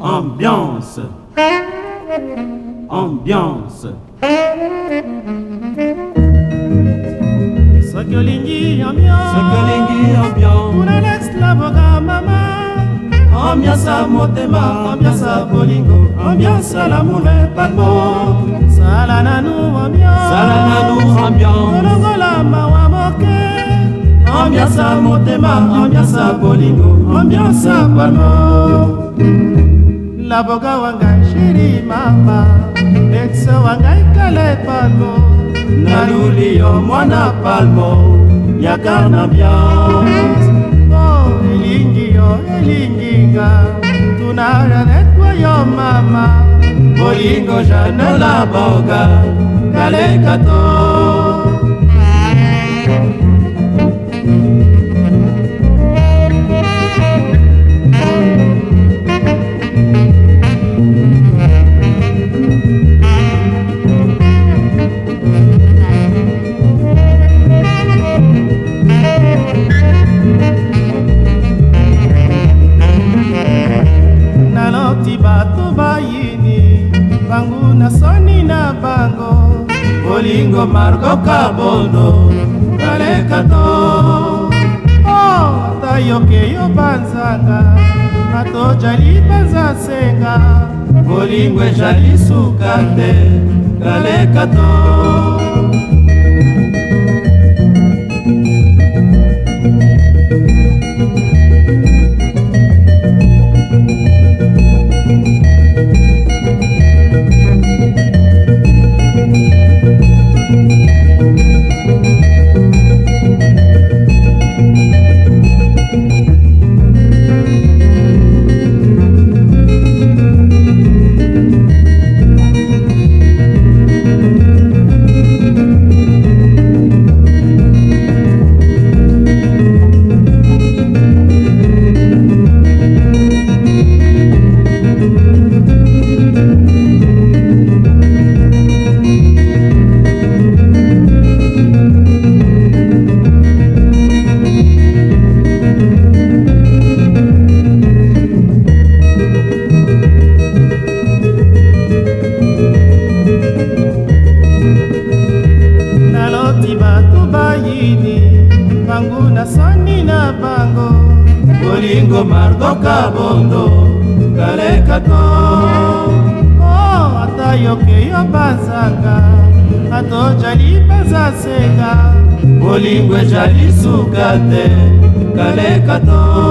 Ambiance. Ambiance. Sokolingi ambiance. Sokolingi ambiance. Kuna next laboga mama. Ambiance à motema, ambiance à bolingo, ambiance à l'amour et pas de mots. nous ambiance. nous ambiance. la mawa moke. ambiance à motema ambiance à bolingo ambiance à pano naboga wangai shiri mama ekso wangai kala epalmo naluli yo mwana palmo yaka na ambiance o elingi yo elinginga tunara netwa yo mama bolingo janela boga kalekato na soni na bango bolingo markoka bono baleka to oh, ata yoke yo banzanga atojali banza senga bolingo ezali suka te baleka to soni na bango bolingo margoka bondo kaleka to oh, ata yokeyo bazanga atojali baza senga bolingo ezali suka te kaleka to